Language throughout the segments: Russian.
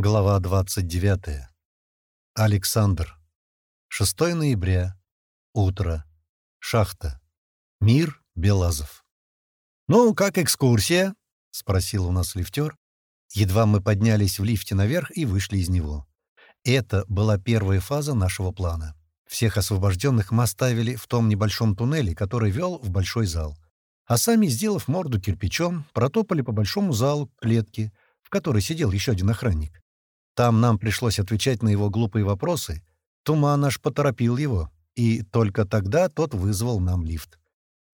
Глава 29. Александр. 6 ноября. Утро. Шахта. Мир Белазов. «Ну, как экскурсия?» — спросил у нас лифтер. Едва мы поднялись в лифте наверх и вышли из него. Это была первая фаза нашего плана. Всех освобожденных мы оставили в том небольшом туннеле, который вел в большой зал. А сами, сделав морду кирпичом, протопали по большому залу к клетке, в которой сидел еще один охранник. Там нам пришлось отвечать на его глупые вопросы. Туман аж поторопил его, и только тогда тот вызвал нам лифт.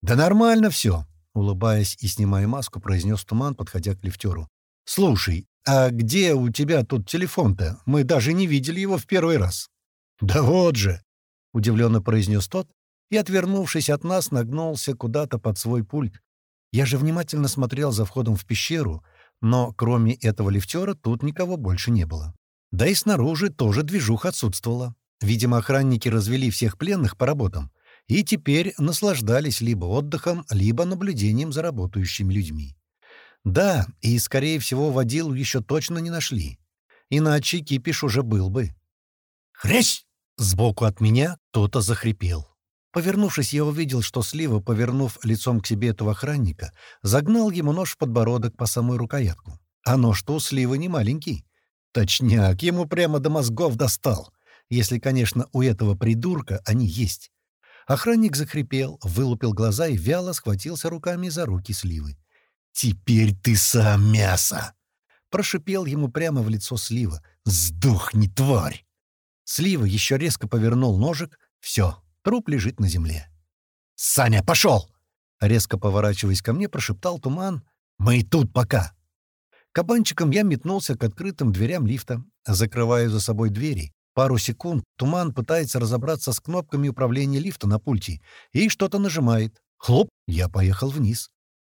«Да нормально все», — улыбаясь и снимая маску, произнес Туман, подходя к лифтеру. «Слушай, а где у тебя тут телефон-то? Мы даже не видели его в первый раз». «Да вот же!» — удивленно произнес тот, и, отвернувшись от нас, нагнулся куда-то под свой пульт. Я же внимательно смотрел за входом в пещеру — но кроме этого лифтера тут никого больше не было. Да и снаружи тоже движуха отсутствовала. Видимо, охранники развели всех пленных по работам и теперь наслаждались либо отдыхом, либо наблюдением за работающими людьми. Да, и, скорее всего, водилу еще точно не нашли. Иначе кипиш уже был бы. «Хрясь!» Сбоку от меня кто-то захрипел. Повернувшись, я увидел, что Слива, повернув лицом к себе этого охранника, загнал ему нож в подбородок по самой рукоятку. А нож-то у Сливы не маленький. Точняк, ему прямо до мозгов достал. Если, конечно, у этого придурка они есть. Охранник захрипел, вылупил глаза и вяло схватился руками за руки Сливы. «Теперь ты сам мясо!» Прошипел ему прямо в лицо Слива. «Сдохни, тварь!» Слива еще резко повернул ножик. «Все, Труп лежит на земле. «Саня, пошел!» Резко поворачиваясь ко мне, прошептал туман. «Мы и тут пока!» Кабанчиком я метнулся к открытым дверям лифта, закрывая за собой двери. Пару секунд туман пытается разобраться с кнопками управления лифта на пульте и что-то нажимает. Хлоп, я поехал вниз.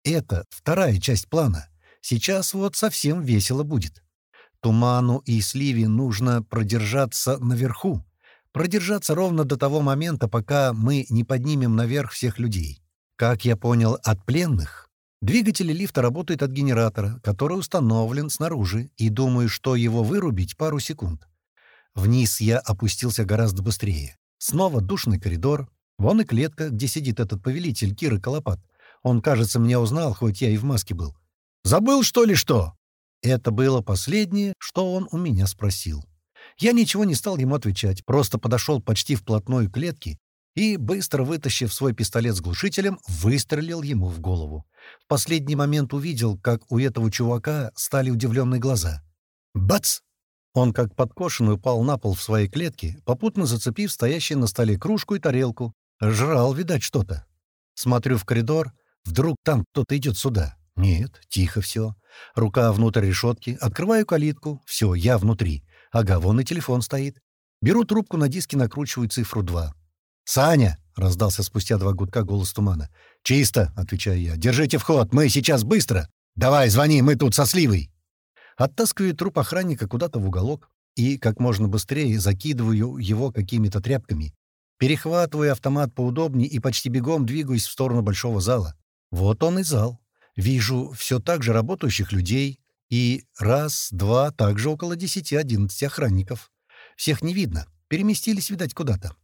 Это вторая часть плана. Сейчас вот совсем весело будет. Туману и Сливе нужно продержаться наверху продержаться ровно до того момента, пока мы не поднимем наверх всех людей. Как я понял от пленных, двигатели лифта работают от генератора, который установлен снаружи, и думаю, что его вырубить пару секунд. Вниз я опустился гораздо быстрее. Снова душный коридор. Вон и клетка, где сидит этот повелитель Киры Колопат. Он, кажется, меня узнал, хоть я и в маске был. «Забыл, что ли, что?» Это было последнее, что он у меня спросил. Я ничего не стал ему отвечать, просто подошел почти вплотную к клетке и, быстро вытащив свой пистолет с глушителем, выстрелил ему в голову. В последний момент увидел, как у этого чувака стали удивленные глаза. Бац! Он, как подкошенный, упал на пол в своей клетке, попутно зацепив стоящие на столе кружку и тарелку. Жрал, видать, что-то. Смотрю в коридор. Вдруг там кто-то идет сюда. Нет, тихо все. Рука внутрь решетки. Открываю калитку. Все, я внутри. Ага, вон и телефон стоит. Беру трубку, на диске накручиваю цифру 2. «Саня!» — раздался спустя два гудка голос тумана. «Чисто!» — отвечаю я. «Держите вход, мы сейчас быстро! Давай, звони, мы тут со сливой!» Оттаскиваю труп охранника куда-то в уголок и, как можно быстрее, закидываю его какими-то тряпками. Перехватываю автомат поудобнее и почти бегом двигаюсь в сторону большого зала. Вот он и зал. Вижу все так же работающих людей, и раз, два, также около десяти-одиннадцати охранников. Всех не видно. Переместились, видать, куда-то.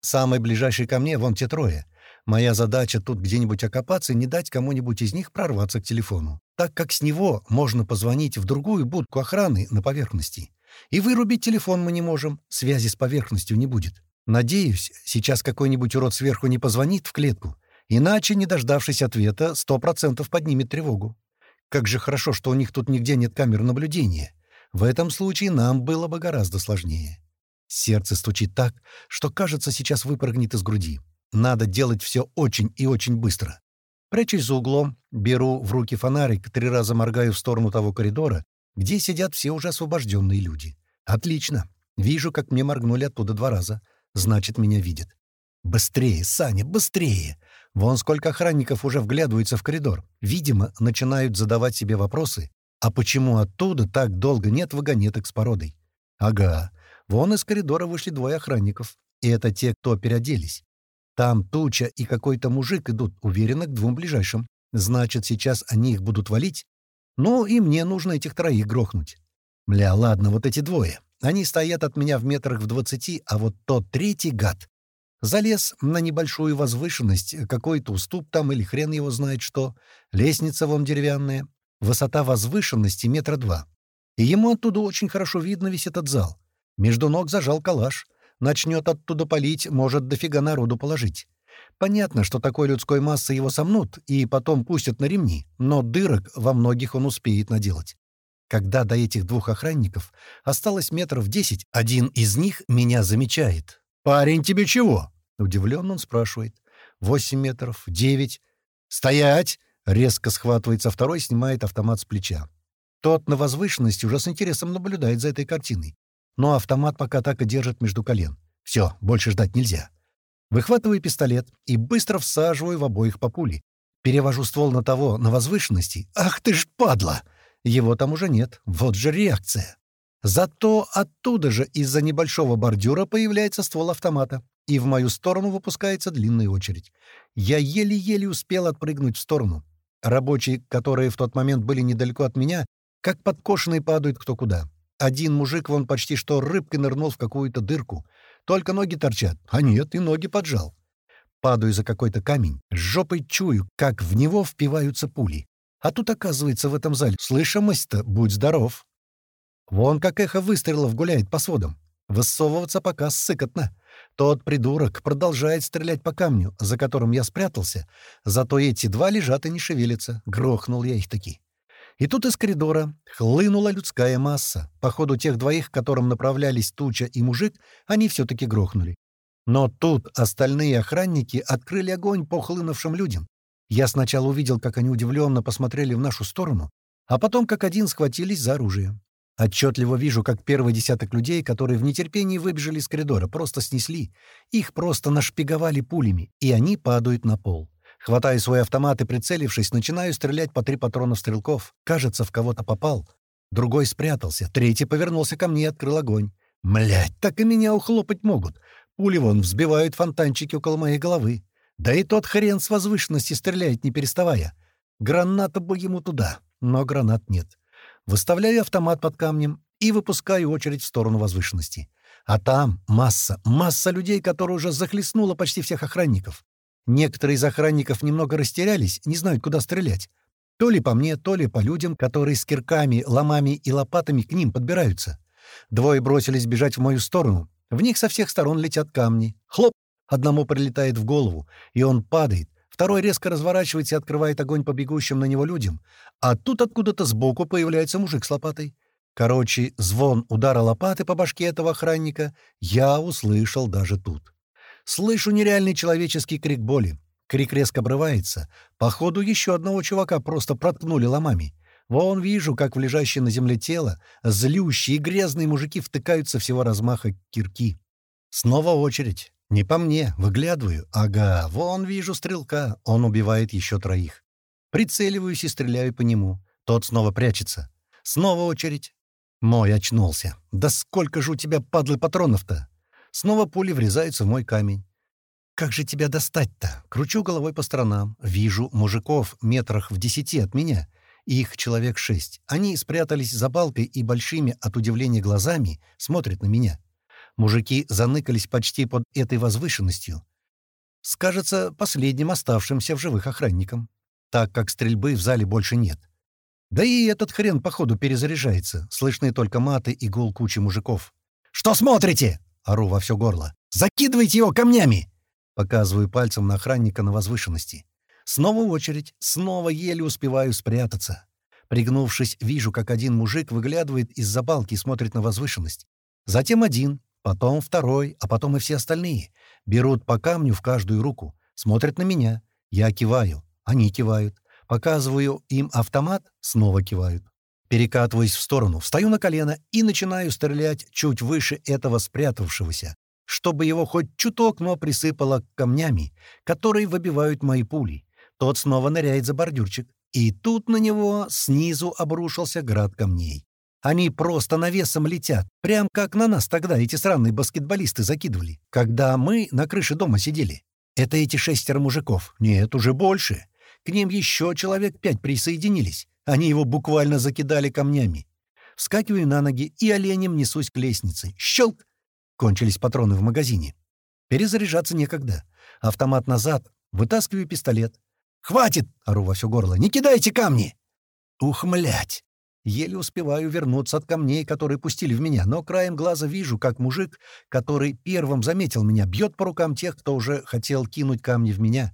Самый ближайший ко мне вон те трое. Моя задача тут где-нибудь окопаться и не дать кому-нибудь из них прорваться к телефону, так как с него можно позвонить в другую будку охраны на поверхности. И вырубить телефон мы не можем, связи с поверхностью не будет. Надеюсь, сейчас какой-нибудь урод сверху не позвонит в клетку, иначе, не дождавшись ответа, сто процентов поднимет тревогу. Как же хорошо, что у них тут нигде нет камер наблюдения. В этом случае нам было бы гораздо сложнее. Сердце стучит так, что, кажется, сейчас выпрыгнет из груди. Надо делать все очень и очень быстро. Прячусь за углом, беру в руки фонарик, три раза моргаю в сторону того коридора, где сидят все уже освобожденные люди. Отлично. Вижу, как мне моргнули оттуда два раза. Значит, меня видят. Быстрее, Саня, быстрее! Вон сколько охранников уже вглядываются в коридор. Видимо, начинают задавать себе вопросы. А почему оттуда так долго нет вагонеток с породой? Ага, вон из коридора вышли двое охранников. И это те, кто переоделись. Там Туча и какой-то мужик идут уверенно к двум ближайшим. Значит, сейчас они их будут валить? Ну, и мне нужно этих троих грохнуть. Мля, ладно, вот эти двое. Они стоят от меня в метрах в двадцати, а вот тот третий гад залез на небольшую возвышенность, какой-то уступ там или хрен его знает что, лестница вон деревянная, высота возвышенности метра два. И ему оттуда очень хорошо видно весь этот зал. Между ног зажал калаш. Начнет оттуда палить, может дофига народу положить. Понятно, что такой людской массы его сомнут и потом пустят на ремни, но дырок во многих он успеет наделать. Когда до этих двух охранников осталось метров десять, один из них меня замечает. «Парень, тебе чего?» — удивленно он спрашивает. «Восемь метров, девять». «Стоять!» — резко схватывается второй, снимает автомат с плеча. Тот на возвышенности уже с интересом наблюдает за этой картиной. Но автомат пока так и держит между колен. Все, больше ждать нельзя. Выхватываю пистолет и быстро всаживаю в обоих по пули. Перевожу ствол на того, на возвышенности. Ах ты ж падла! Его там уже нет. Вот же реакция. Зато оттуда же из-за небольшого бордюра появляется ствол автомата, и в мою сторону выпускается длинная очередь. Я еле-еле успел отпрыгнуть в сторону. Рабочие, которые в тот момент были недалеко от меня, как подкошенные падают кто куда. Один мужик вон почти что рыбкой нырнул в какую-то дырку. Только ноги торчат, а нет, и ноги поджал. Падаю за какой-то камень, с жопой чую, как в него впиваются пули. А тут, оказывается, в этом зале слышимость-то будь здоров. Вон как эхо выстрелов гуляет по сводам. Высовываться пока сыкотно. Тот придурок продолжает стрелять по камню, за которым я спрятался. Зато эти два лежат и не шевелятся. Грохнул я их таки. И тут из коридора хлынула людская масса. Походу, тех двоих, к которым направлялись Туча и Мужик, они все-таки грохнули. Но тут остальные охранники открыли огонь по хлынувшим людям. Я сначала увидел, как они удивленно посмотрели в нашу сторону, а потом, как один схватились за оружие. Отчетливо вижу, как первый десяток людей, которые в нетерпении выбежали из коридора, просто снесли. Их просто нашпиговали пулями, и они падают на пол. Хватаю свой автомат и, прицелившись, начинаю стрелять по три патрона стрелков. Кажется, в кого-то попал. Другой спрятался, третий повернулся ко мне и открыл огонь. Млять, так и меня ухлопать могут. Пули вон взбивают фонтанчики около моей головы. Да и тот хрен с возвышенности стреляет, не переставая. Граната бы ему туда, но гранат нет. Выставляю автомат под камнем и выпускаю очередь в сторону возвышенности. А там масса, масса людей, которые уже захлестнула почти всех охранников. Некоторые из охранников немного растерялись, не знают, куда стрелять. То ли по мне, то ли по людям, которые с кирками, ломами и лопатами к ним подбираются. Двое бросились бежать в мою сторону. В них со всех сторон летят камни. Хлоп! Одному прилетает в голову, и он падает. Второй резко разворачивается и открывает огонь по бегущим на него людям. А тут откуда-то сбоку появляется мужик с лопатой. Короче, звон удара лопаты по башке этого охранника я услышал даже тут. Слышу нереальный человеческий крик боли. Крик резко обрывается. Походу, еще одного чувака просто проткнули ломами. Вон вижу, как в лежащее на земле тело злющие и грязные мужики втыкаются всего размаха кирки. Снова очередь. Не по мне. Выглядываю. Ага, вон вижу стрелка. Он убивает еще троих. Прицеливаюсь и стреляю по нему. Тот снова прячется. Снова очередь. Мой очнулся. Да сколько же у тебя, падлы, патронов-то? Снова пули врезаются в мой камень. «Как же тебя достать-то?» Кручу головой по сторонам. Вижу мужиков метрах в десяти от меня. Их человек шесть. Они спрятались за балкой и большими от удивления глазами смотрят на меня. Мужики заныкались почти под этой возвышенностью. Скажется, последним оставшимся в живых охранником, так как стрельбы в зале больше нет. Да и этот хрен, походу, перезаряжается. Слышны только маты и гул кучи мужиков. «Что смотрите?» Ору во все горло. «Закидывайте его камнями!» Показываю пальцем на охранника на возвышенности. Снова очередь, снова еле успеваю спрятаться. Пригнувшись, вижу, как один мужик выглядывает из-за балки и смотрит на возвышенность. Затем один, потом второй, а потом и все остальные. Берут по камню в каждую руку, смотрят на меня. Я киваю, они кивают. Показываю им автомат, снова кивают. Перекатываюсь в сторону, встаю на колено и начинаю стрелять чуть выше этого спрятавшегося, чтобы его хоть чуток, но присыпало камнями, которые выбивают мои пули. Тот снова ныряет за бордюрчик, и тут на него снизу обрушился град камней. Они просто навесом летят, прям как на нас тогда эти сраные баскетболисты закидывали, когда мы на крыше дома сидели. Это эти шестеро мужиков. Нет, уже больше. К ним еще человек пять присоединились. Они его буквально закидали камнями. Вскакиваю на ноги и оленем несусь к лестнице. Щелк! Кончились патроны в магазине. Перезаряжаться некогда. Автомат назад. Вытаскиваю пистолет. «Хватит!» — ору во все горло. «Не кидайте камни!» Ух, млять! Еле успеваю вернуться от камней, которые пустили в меня, но краем глаза вижу, как мужик, который первым заметил меня, бьет по рукам тех, кто уже хотел кинуть камни в меня.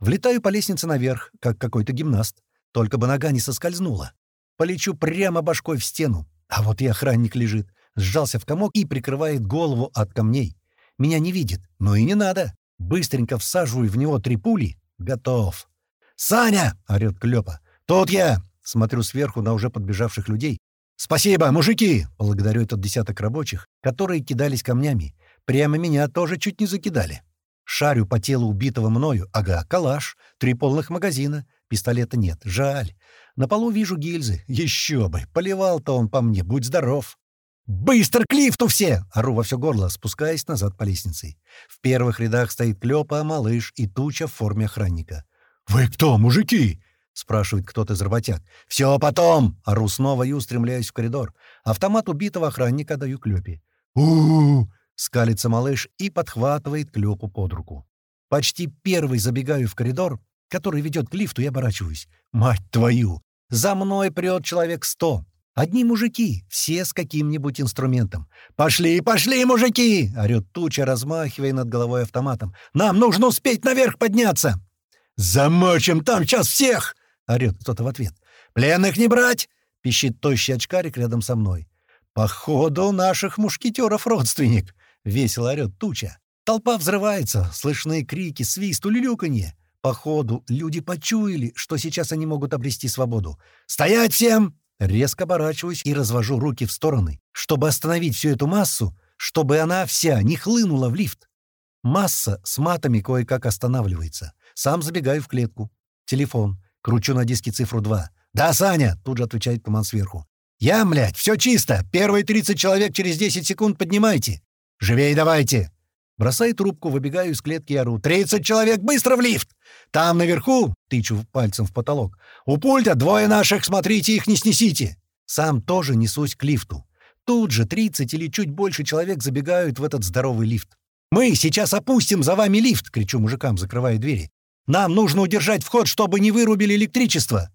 Влетаю по лестнице наверх, как какой-то гимнаст. Только бы нога не соскользнула. Полечу прямо башкой в стену. А вот и охранник лежит, сжался в комок и прикрывает голову от камней. Меня не видит, но и не надо. Быстренько всаживаю в него три пули. Готов. «Саня!» — орёт Клёпа. «Тут я!» Смотрю сверху на уже подбежавших людей. «Спасибо, мужики!» — благодарю этот десяток рабочих, которые кидались камнями. Прямо меня тоже чуть не закидали. Шарю по телу убитого мною. Ага, калаш, три полных магазина. Пистолета нет. Жаль. На полу вижу гильзы. Еще бы. Поливал-то он по мне. Будь здоров. «Быстро к лифту все!» — ору во все горло, спускаясь назад по лестнице. В первых рядах стоит Клёпа, малыш и туча в форме охранника. «Вы кто, мужики?» — спрашивает кто-то из работяг. «Все потом!» — ору снова и устремляюсь в коридор. Автомат убитого охранника даю Клёпе. у, скалится малыш и подхватывает Клёпу под руку. Почти первый забегаю в коридор, который ведет к лифту, и оборачиваюсь. «Мать твою! За мной прет человек сто!» Одни мужики, все с каким-нибудь инструментом. «Пошли, пошли, мужики!» — орёт туча, размахивая над головой автоматом. «Нам нужно успеть наверх подняться!» «Замочим там сейчас всех!» — орёт кто-то в ответ. «Пленных не брать!» — пищит тощий очкарик рядом со мной. «Походу, у наших мушкетеров родственник!» — весело орёт туча. Толпа взрывается, слышны крики, свист, улюлюканье. Походу, люди почуяли, что сейчас они могут обрести свободу. «Стоять всем!» Резко оборачиваюсь и развожу руки в стороны, чтобы остановить всю эту массу, чтобы она вся не хлынула в лифт. Масса с матами кое-как останавливается. Сам забегаю в клетку. Телефон. Кручу на диске цифру 2. «Да, Саня!» — тут же отвечает туман сверху. «Я, млядь, все чисто! Первые 30 человек через 10 секунд поднимайте! Живей давайте!» Бросаю трубку, выбегаю из клетки и ору. «Тридцать человек! Быстро в лифт! Там наверху!» — тычу пальцем в потолок. «У пульта двое наших! Смотрите, их не снесите!» Сам тоже несусь к лифту. Тут же тридцать или чуть больше человек забегают в этот здоровый лифт. «Мы сейчас опустим за вами лифт!» — кричу мужикам, закрывая двери. Нам нужно удержать вход, чтобы не вырубили электричество».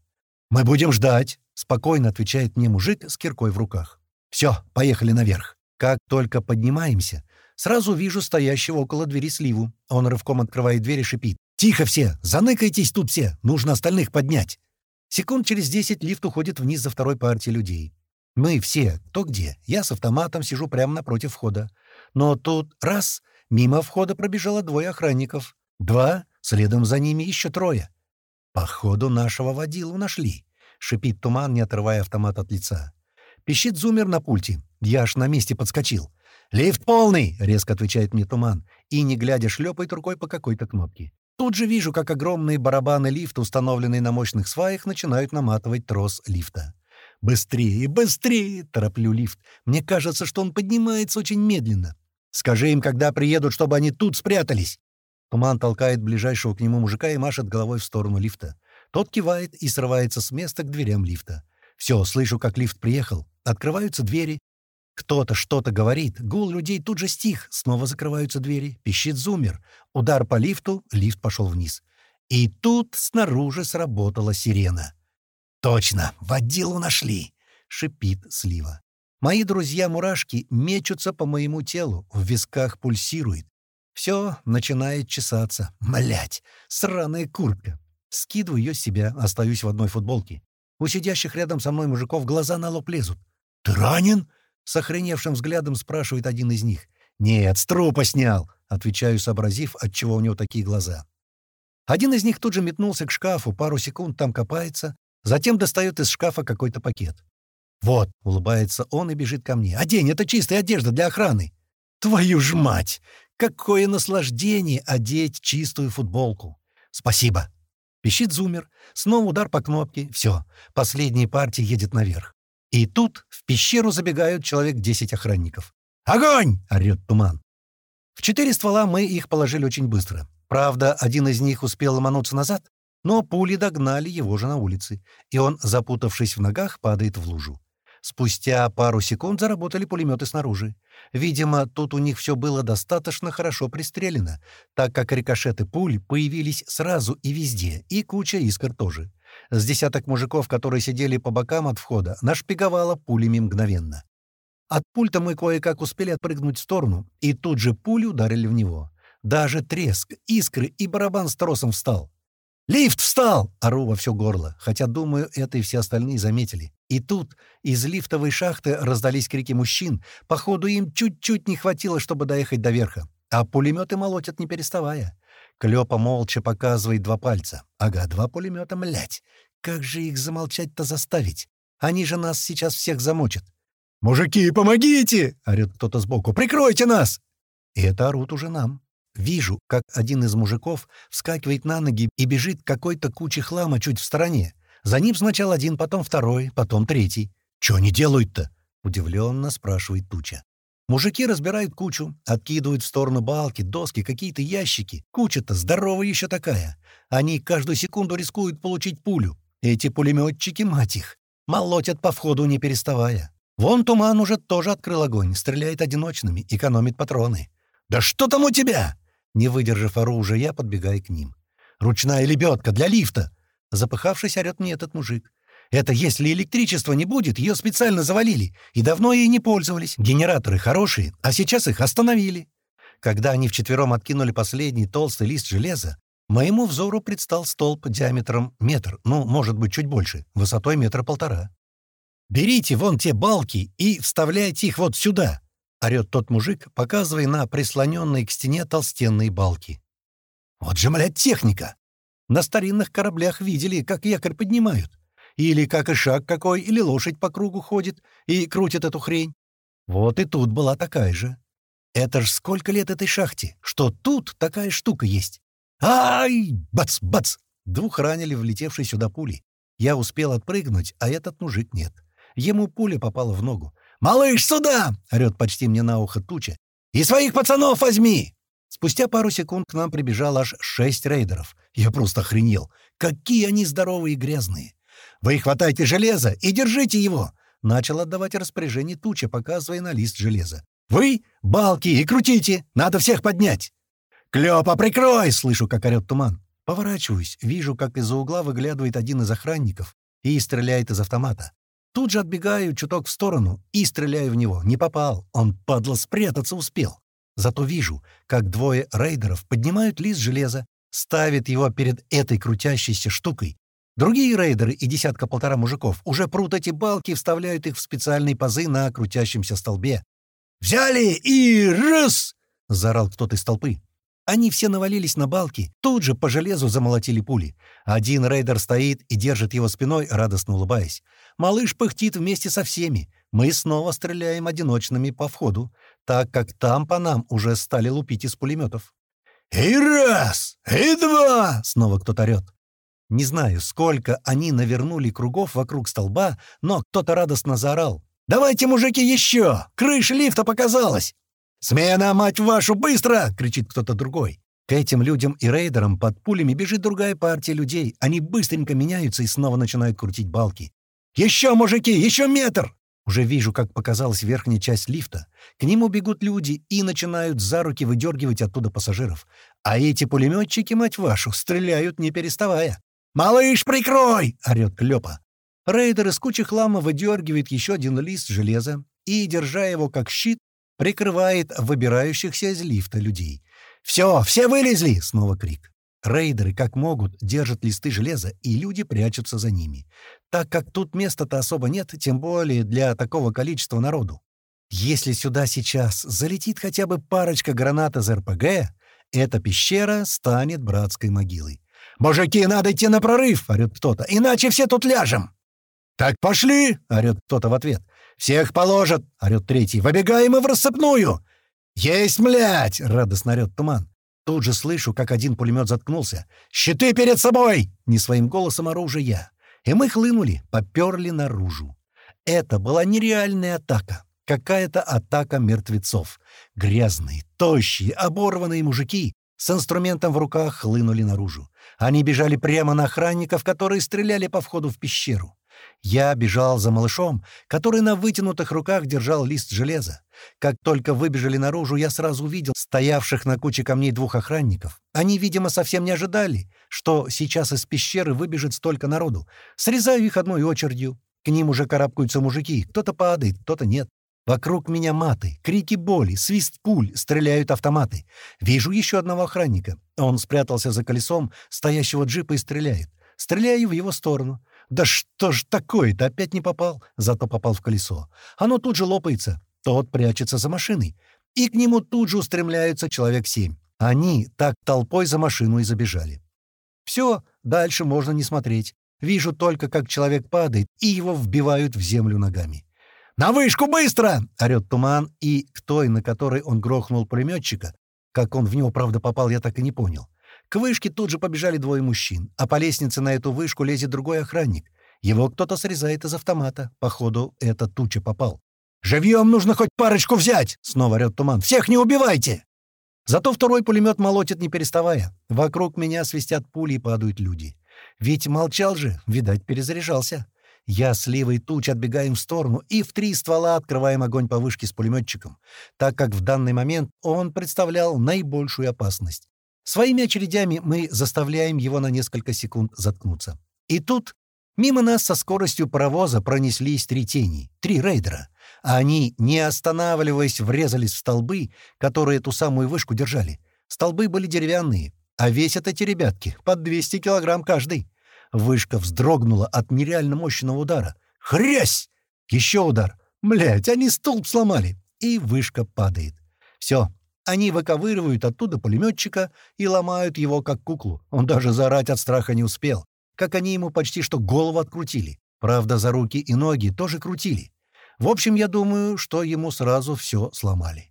«Мы будем ждать», — спокойно отвечает мне мужик с киркой в руках. «Все, поехали наверх. Как только поднимаемся, сразу вижу стоящего около двери сливу. Он рывком открывает дверь и шипит. «Тихо все! Заныкайтесь тут все! Нужно остальных поднять!» Секунд через десять лифт уходит вниз за второй партией людей. Мы все, кто где. Я с автоматом сижу прямо напротив входа. Но тут раз — мимо входа пробежало двое охранников. Два Следом за ними еще трое. «Походу, нашего водилу нашли», — шипит туман, не отрывая автомат от лица. Пищит зумер на пульте. Я аж на месте подскочил. «Лифт полный!» — резко отвечает мне туман. И, не глядя, шлепает рукой по какой-то кнопке. Тут же вижу, как огромные барабаны лифта, установленные на мощных сваях, начинают наматывать трос лифта. «Быстрее, быстрее!» — тороплю лифт. Мне кажется, что он поднимается очень медленно. «Скажи им, когда приедут, чтобы они тут спрятались!» Туман толкает ближайшего к нему мужика и машет головой в сторону лифта. Тот кивает и срывается с места к дверям лифта. Все, слышу, как лифт приехал. Открываются двери. Кто-то что-то говорит. Гул людей тут же стих. Снова закрываются двери. Пищит зумер. Удар по лифту. Лифт пошел вниз. И тут снаружи сработала сирена. «Точно! Водилу нашли!» — шипит Слива. Мои друзья-мурашки мечутся по моему телу. В висках пульсирует. Все начинает чесаться. Млять! Сраная куртка! Скидываю ее с себя, остаюсь в одной футболке. У сидящих рядом со мной мужиков глаза на лоб лезут. «Ты ранен?» — с охреневшим взглядом спрашивает один из них. «Нет, с трупа снял!» — отвечаю, сообразив, отчего у него такие глаза. Один из них тут же метнулся к шкафу, пару секунд там копается, затем достает из шкафа какой-то пакет. «Вот», — улыбается он и бежит ко мне. «Одень, это чистая одежда для охраны». «Твою ж мать! Какое наслаждение одеть чистую футболку! Спасибо!» Пищит зумер. Снова удар по кнопке. Все. Последняя партия едет наверх. И тут в пещеру забегают человек десять охранников. «Огонь!» — орёт туман. В четыре ствола мы их положили очень быстро. Правда, один из них успел ломануться назад, но пули догнали его же на улице, и он, запутавшись в ногах, падает в лужу. Спустя пару секунд заработали пулеметы снаружи. Видимо, тут у них все было достаточно хорошо пристрелено, так как рикошеты пуль появились сразу и везде, и куча искр тоже. С десяток мужиков, которые сидели по бокам от входа, нашпиговало пулями мгновенно. От пульта мы кое-как успели отпрыгнуть в сторону, и тут же пули ударили в него. Даже треск, искры и барабан с тросом встал. «Лифт встал!» — ору во все горло, хотя, думаю, это и все остальные заметили. И тут из лифтовой шахты раздались крики мужчин. Походу, им чуть-чуть не хватило, чтобы доехать до верха. А пулеметы молотят, не переставая. Клёпа молча показывает два пальца. Ага, два пулемета, млять. Как же их замолчать-то заставить? Они же нас сейчас всех замочат. «Мужики, помогите!» — орёт кто-то сбоку. «Прикройте нас!» И это орут уже нам. Вижу, как один из мужиков вскакивает на ноги и бежит к какой-то куче хлама чуть в стороне. За ним сначала один, потом второй, потом третий. «Чё они делают-то?» — удивленно спрашивает Туча. Мужики разбирают кучу, откидывают в сторону балки, доски, какие-то ящики. Куча-то здоровая еще такая. Они каждую секунду рискуют получить пулю. Эти пулеметчики, мать их, молотят по входу, не переставая. Вон Туман уже тоже открыл огонь, стреляет одиночными, экономит патроны. «Да что там у тебя?» Не выдержав оружия, я подбегаю к ним. «Ручная лебедка для лифта!» Запыхавшись, орёт мне этот мужик. «Это если электричества не будет, ее специально завалили, и давно ей не пользовались. Генераторы хорошие, а сейчас их остановили». Когда они вчетвером откинули последний толстый лист железа, моему взору предстал столб диаметром метр, ну, может быть, чуть больше, высотой метра полтора. «Берите вон те балки и вставляйте их вот сюда!» — орёт тот мужик, показывая на прислоненные к стене толстенные балки. «Вот же, блядь, техника! На старинных кораблях видели, как якорь поднимают. Или как и шаг какой, или лошадь по кругу ходит и крутит эту хрень. Вот и тут была такая же. Это ж сколько лет этой шахте, что тут такая штука есть. Ай! Бац-бац! Двух ранили влетевшие сюда пули. Я успел отпрыгнуть, а этот мужик нет. Ему пуля попала в ногу. «Малыш, сюда!» — орёт почти мне на ухо туча. «И своих пацанов возьми!» Спустя пару секунд к нам прибежал аж шесть рейдеров. Я просто охренел. Какие они здоровые и грязные! «Вы хватайте железо и держите его!» Начал отдавать распоряжение туча, показывая на лист железа. «Вы — балки и крутите! Надо всех поднять!» «Клёпа, прикрой!» — слышу, как орёт туман. Поворачиваюсь, вижу, как из-за угла выглядывает один из охранников и стреляет из автомата. Тут же отбегаю чуток в сторону и стреляю в него. Не попал. Он, падла, спрятаться успел. Зато вижу, как двое рейдеров поднимают лист железа, ставят его перед этой крутящейся штукой. Другие рейдеры и десятка-полтора мужиков уже прут эти балки и вставляют их в специальные пазы на крутящемся столбе. «Взяли и раз!» — заорал кто-то из толпы. Они все навалились на балки, тут же по железу замолотили пули. Один рейдер стоит и держит его спиной, радостно улыбаясь. Малыш пыхтит вместе со всеми. Мы снова стреляем одиночными по входу, так как там по нам уже стали лупить из пулеметов. «И раз! И два!» — снова кто-то орёт. Не знаю, сколько они навернули кругов вокруг столба, но кто-то радостно заорал. «Давайте, мужики, еще! Крыша лифта показалась!» «Смена, мать вашу, быстро!» — кричит кто-то другой. К этим людям и рейдерам под пулями бежит другая партия людей. Они быстренько меняются и снова начинают крутить балки. «Еще, мужики, еще метр!» Уже вижу, как показалась верхняя часть лифта. К нему бегут люди и начинают за руки выдергивать оттуда пассажиров. А эти пулеметчики, мать вашу, стреляют не переставая. «Малыш, прикрой!» — орёт Клёпа. Рейдер из кучи хлама выдергивает еще один лист железа и, держа его как щит, прикрывает выбирающихся из лифта людей. «Все, все вылезли!» — снова крик. Рейдеры, как могут, держат листы железа, и люди прячутся за ними. Так как тут места-то особо нет, тем более для такого количества народу. Если сюда сейчас залетит хотя бы парочка гранат из РПГ, эта пещера станет братской могилой. «Мужики, надо идти на прорыв!» — орёт кто-то. «Иначе все тут ляжем!» «Так пошли!» — орёт кто-то в ответ. «Всех положат!» — орёт третий. «Выбегаем и в рассыпную!» «Есть, млять!» — радостно орёт туман. Тут же слышу, как один пулемет заткнулся. «Щиты перед собой!» — не своим голосом оружия я. И мы хлынули, поперли наружу. Это была нереальная атака. Какая-то атака мертвецов. Грязные, тощие, оборванные мужики с инструментом в руках хлынули наружу. Они бежали прямо на охранников, которые стреляли по входу в пещеру. Я бежал за малышом, который на вытянутых руках держал лист железа. Как только выбежали наружу, я сразу увидел стоявших на куче камней двух охранников. Они, видимо, совсем не ожидали, что сейчас из пещеры выбежит столько народу. Срезаю их одной очередью. К ним уже карабкаются мужики. Кто-то падает, кто-то нет. Вокруг меня маты, крики боли, свист пуль, стреляют автоматы. Вижу еще одного охранника. Он спрятался за колесом стоящего джипа и стреляет. Стреляю в его сторону. Да что ж такое-то, опять не попал, зато попал в колесо. Оно тут же лопается. Тот прячется за машиной. И к нему тут же устремляются человек семь. Они так толпой за машину и забежали. Все, дальше можно не смотреть. Вижу только, как человек падает, и его вбивают в землю ногами. «На вышку, быстро!» — орёт туман, и к той, на которой он грохнул пулеметчика, как он в него, правда, попал, я так и не понял. К вышке тут же побежали двое мужчин, а по лестнице на эту вышку лезет другой охранник. Его кто-то срезает из автомата. Походу, это туча попал. «Живьем нужно хоть парочку взять!» — снова орёт туман. «Всех не убивайте!» Зато второй пулемет молотит, не переставая. Вокруг меня свистят пули и падают люди. Ведь молчал же, видать, перезаряжался. Я с левой туч отбегаем в сторону и в три ствола открываем огонь по вышке с пулеметчиком, так как в данный момент он представлял наибольшую опасность. Своими очередями мы заставляем его на несколько секунд заткнуться. И тут мимо нас со скоростью паровоза пронеслись три тени, три рейдера. А они, не останавливаясь, врезались в столбы, которые эту самую вышку держали. Столбы были деревянные, а весят эти ребятки под 200 килограмм каждый. Вышка вздрогнула от нереально мощного удара. Хрясь! Еще удар. Блять, они столб сломали. И вышка падает. Все, они выковыривают оттуда пулеметчика и ломают его, как куклу. Он даже заорать от страха не успел. Как они ему почти что голову открутили. Правда, за руки и ноги тоже крутили. В общем, я думаю, что ему сразу все сломали.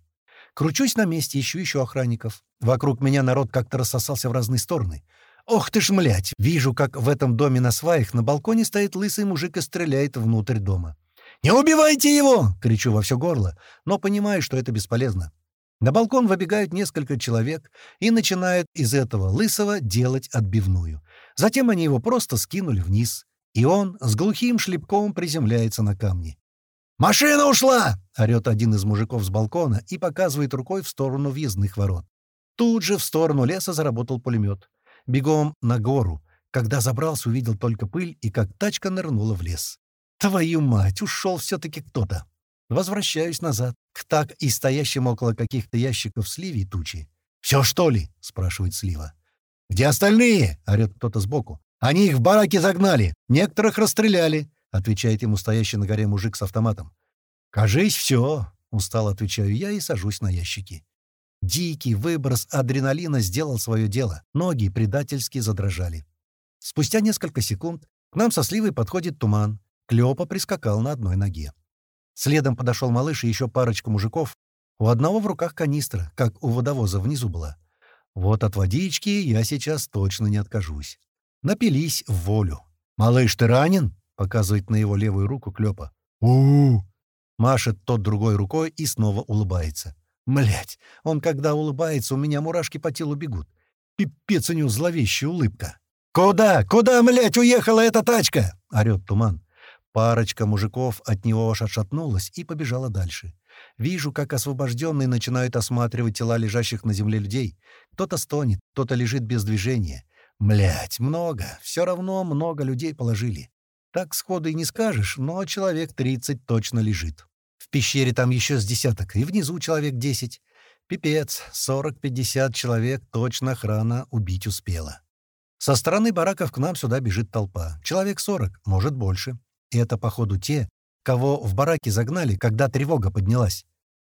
Кручусь на месте, ищу еще охранников. Вокруг меня народ как-то рассосался в разные стороны. Ох ты ж, млять! Вижу, как в этом доме на сваях на балконе стоит лысый мужик и стреляет внутрь дома. «Не убивайте его!» — кричу во все горло, но понимаю, что это бесполезно. На балкон выбегают несколько человек и начинают из этого лысого делать отбивную. Затем они его просто скинули вниз, и он с глухим шлепком приземляется на камни. «Машина ушла!» — орёт один из мужиков с балкона и показывает рукой в сторону въездных ворот. Тут же в сторону леса заработал пулемет. Бегом на гору. Когда забрался, увидел только пыль и как тачка нырнула в лес. «Твою мать, ушел все-таки кто-то!» Возвращаюсь назад, к так и стоящим около каких-то ящиков сливе и тучи. «Все, что ли?» — спрашивает слива. «Где остальные?» — орёт кто-то сбоку. «Они их в бараке загнали. Некоторых расстреляли», — отвечает ему стоящий на горе мужик с автоматом. «Кажись, все», — устал отвечаю я и сажусь на ящики. Дикий выброс адреналина сделал свое дело. Ноги предательски задрожали. Спустя несколько секунд к нам со сливой подходит туман. Клёпа прискакал на одной ноге. Следом подошел малыш и еще парочка мужиков. У одного в руках канистра, как у водовоза внизу была. Вот от водички я сейчас точно не откажусь. Напились в волю. «Малыш, ты ранен?» — показывает на его левую руку Клёпа. у, Машет тот другой рукой и снова улыбается. Млять, он когда улыбается, у меня мурашки по телу бегут. Пипец у него зловещая улыбка. «Куда? Куда, млять, уехала эта тачка?» — орёт туман. Парочка мужиков от него аж отшатнулась и побежала дальше. Вижу, как освобожденные начинают осматривать тела лежащих на земле людей. Кто-то стонет, кто-то лежит без движения. Млять, много. Все равно много людей положили. Так сходу и не скажешь, но человек 30 точно лежит. В пещере там еще с десяток, и внизу человек 10. Пипец, 40-50 человек точно охрана убить успела. Со стороны бараков к нам сюда бежит толпа. Человек 40, может больше. И это, походу, те, кого в бараке загнали, когда тревога поднялась.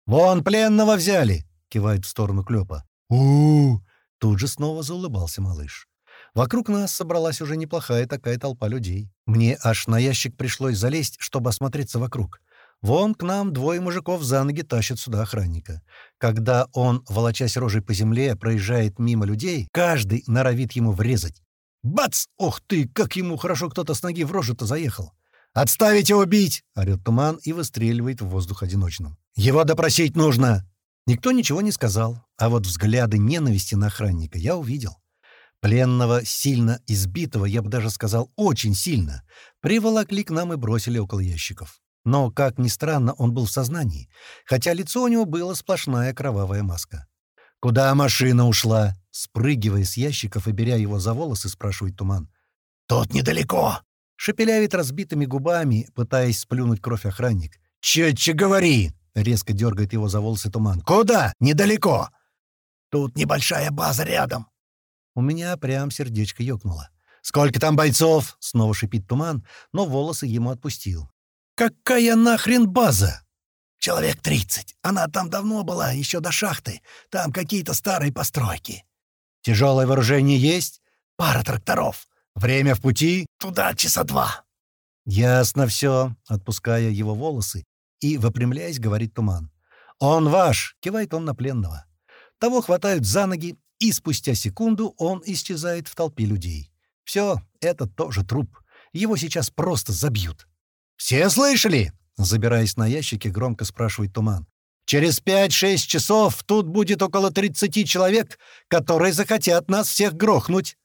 «Вон пленного взяли!» — кивает в сторону Клёпа. у, Тут же снова заулыбался малыш. Вокруг нас собралась уже неплохая такая толпа людей. Мне аж на ящик пришлось залезть, чтобы осмотреться вокруг. Вон к нам двое мужиков за ноги тащат сюда охранника. Когда он, волочась рожей по земле, проезжает мимо людей, каждый норовит ему врезать. Бац! Ох ты, как ему хорошо кто-то с ноги в рожу-то заехал. «Отставить его бить!» — орёт туман и выстреливает в воздух одиночным. «Его допросить нужно!» Никто ничего не сказал, а вот взгляды ненависти на охранника я увидел. Пленного, сильно избитого, я бы даже сказал, очень сильно, приволокли к нам и бросили около ящиков. Но, как ни странно, он был в сознании, хотя лицо у него было сплошная кровавая маска. «Куда машина ушла?» Спрыгивая с ящиков и беря его за волосы, спрашивает Туман. «Тут недалеко!» Шепелявит разбитыми губами, пытаясь сплюнуть кровь охранник. «Четче говори!» — резко дергает его за волосы Туман. «Куда? Недалеко!» «Тут небольшая база рядом!» У меня прям сердечко ёкнуло. «Сколько там бойцов?» — снова шипит Туман, но волосы ему отпустил. «Какая нахрен база?» «Человек тридцать. Она там давно была, еще до шахты. Там какие-то старые постройки». «Тяжелое вооружение есть?» «Пара тракторов. Время в пути?» «Туда часа два». «Ясно все», — отпуская его волосы и, выпрямляясь, говорит Туман. «Он ваш!» — кивает он на пленного. Того хватают за ноги, и спустя секунду он исчезает в толпе людей. Все, это тоже труп. Его сейчас просто забьют. «Все слышали?» — забираясь на ящике, громко спрашивает Туман. «Через пять-шесть часов тут будет около тридцати человек, которые захотят нас всех грохнуть».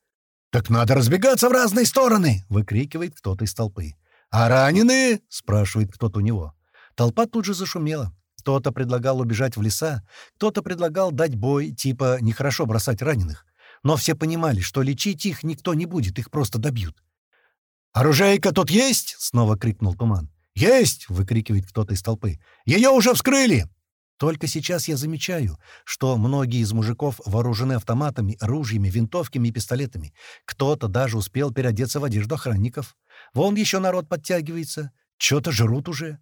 «Так надо разбегаться в разные стороны!» — выкрикивает кто-то из толпы. «А раненые?» — спрашивает кто-то у него. Толпа тут же зашумела. Кто-то предлагал убежать в леса, кто-то предлагал дать бой, типа «нехорошо бросать раненых». Но все понимали, что лечить их никто не будет, их просто добьют. «Оружейка тут есть?» — снова крикнул Туман. «Есть!» — выкрикивает кто-то из толпы. «Ее уже вскрыли!» Только сейчас я замечаю, что многие из мужиков вооружены автоматами, ружьями, винтовками и пистолетами. Кто-то даже успел переодеться в одежду охранников. Вон еще народ подтягивается. Что-то жрут уже.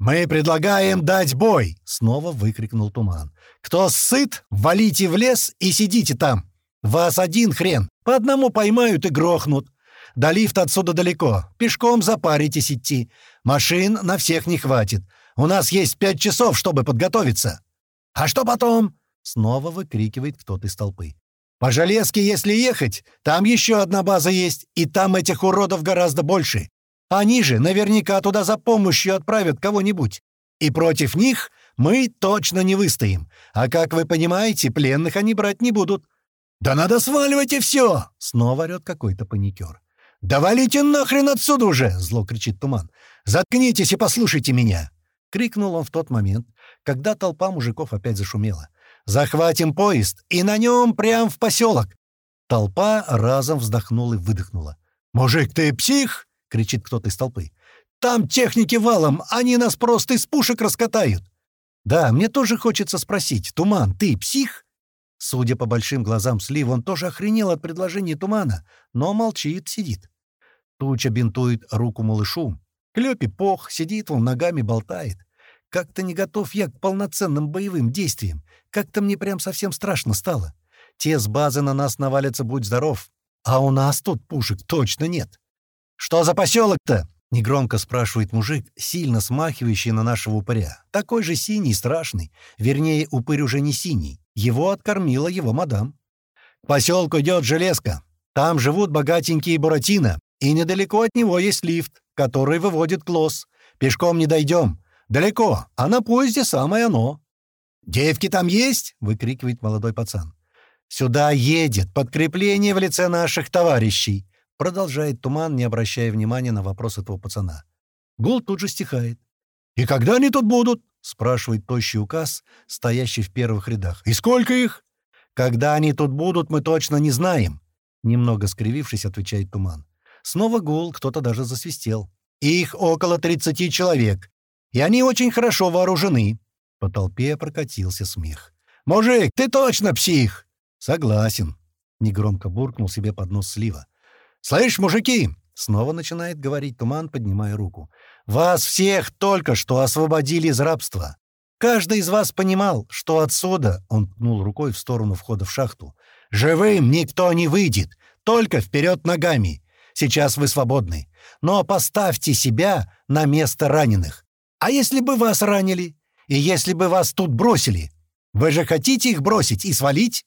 «Мы предлагаем дать бой!» — снова выкрикнул Туман. «Кто сыт, валите в лес и сидите там. Вас один хрен. По одному поймают и грохнут. До лифта отсюда далеко. Пешком запаритесь идти. Машин на всех не хватит. У нас есть пять часов, чтобы подготовиться». «А что потом?» — снова выкрикивает кто-то из толпы. «По железке, если ехать, там еще одна база есть, и там этих уродов гораздо больше. Они же наверняка туда за помощью отправят кого-нибудь. И против них мы точно не выстоим. А как вы понимаете, пленных они брать не будут». «Да надо сваливать и все!» — снова орёт какой-то паникер. «Да валите нахрен отсюда уже!» — зло кричит Туман. «Заткнитесь и послушайте меня!» — крикнул он в тот момент, когда толпа мужиков опять зашумела. «Захватим поезд, и на нем прям в поселок!» Толпа разом вздохнула и выдохнула. «Мужик, ты псих?» — кричит кто-то из толпы. «Там техники валом, они нас просто из пушек раскатают!» «Да, мне тоже хочется спросить, Туман, ты псих?» Судя по большим глазам Слив, он тоже охренел от предложения Тумана, но молчит, сидит. Туча бинтует руку малышу. Клёпи пох, сидит он, ногами болтает. Как-то не готов я к полноценным боевым действиям. Как-то мне прям совсем страшно стало. Те с базы на нас навалятся, будь здоров. А у нас тут пушек точно нет. «Что за поселок-то?» — негромко спрашивает мужик, сильно смахивающий на нашего упыря. Такой же синий, страшный. Вернее, упырь уже не синий. Его откормила его мадам. К поселку идет железка. Там живут богатенькие Буратино, и недалеко от него есть лифт, который выводит клосс. Пешком не дойдем. Далеко, а на поезде самое оно. «Девки там есть?» — выкрикивает молодой пацан. «Сюда едет подкрепление в лице наших товарищей», Продолжает Туман, не обращая внимания на вопрос этого пацана. Гул тут же стихает. «И когда они тут будут?» — спрашивает тощий указ, стоящий в первых рядах. «И сколько их?» «Когда они тут будут, мы точно не знаем», — немного скривившись, отвечает Туман. Снова гул, кто-то даже засвистел. «Их около тридцати человек, и они очень хорошо вооружены». По толпе прокатился смех. «Мужик, ты точно псих!» «Согласен», — негромко буркнул себе под нос слива. «Слышь, мужики!» — снова начинает говорить Туман, поднимая руку. «Вас всех только что освободили из рабства. Каждый из вас понимал, что отсюда, — он ткнул рукой в сторону входа в шахту, — живым никто не выйдет, только вперед ногами. Сейчас вы свободны. Но поставьте себя на место раненых. А если бы вас ранили? И если бы вас тут бросили? Вы же хотите их бросить и свалить?»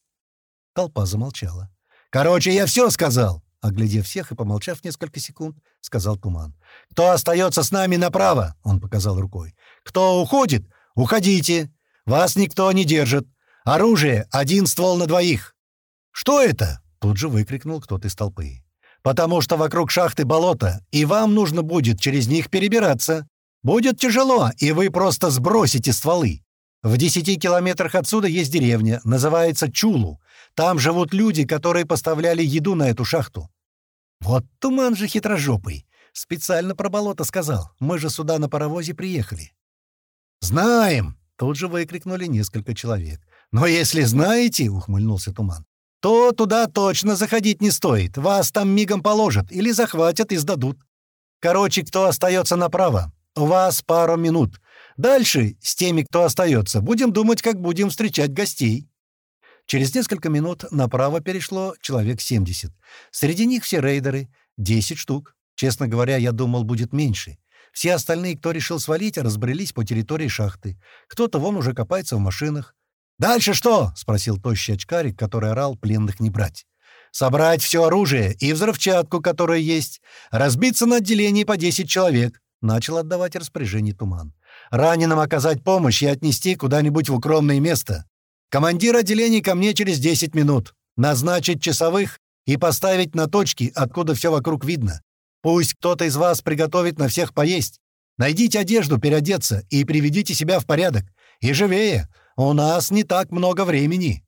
Толпа замолчала. «Короче, я все сказал. Оглядев всех и помолчав несколько секунд, сказал Туман. «Кто остается с нами направо?» — он показал рукой. «Кто уходит? Уходите! Вас никто не держит. Оружие — один ствол на двоих». «Что это?» Тут же выкрикнул кто-то из толпы. «Потому что вокруг шахты болото, и вам нужно будет через них перебираться. Будет тяжело, и вы просто сбросите стволы. В десяти километрах отсюда есть деревня, называется Чулу. Там живут люди, которые поставляли еду на эту шахту». «Вот туман же хитрожопый. Специально про болото сказал. Мы же сюда на паровозе приехали». «Знаем!» — тут же выкрикнули несколько человек. «Но если знаете, — ухмыльнулся Туман, — то туда точно заходить не стоит. Вас там мигом положат или захватят и сдадут. Короче, кто остается направо, у вас пару минут. Дальше, с теми, кто остается, будем думать, как будем встречать гостей». Через несколько минут направо перешло человек 70. Среди них все рейдеры, 10 штук. Честно говоря, я думал, будет меньше. Все остальные, кто решил свалить, разбрелись по территории шахты. Кто-то вон уже копается в машинах. «Дальше что?» — спросил тощий очкарик, который орал пленных не брать. «Собрать все оружие и взрывчатку, которая есть. Разбиться на отделении по 10 человек», — начал отдавать распоряжение Туман. «Раненым оказать помощь и отнести куда-нибудь в укромное место. Командир отделения ко мне через 10 минут. Назначить часовых и поставить на точки, откуда все вокруг видно. Пусть кто-то из вас приготовит на всех поесть. Найдите одежду, переодеться и приведите себя в порядок. И живее. У нас не так много времени».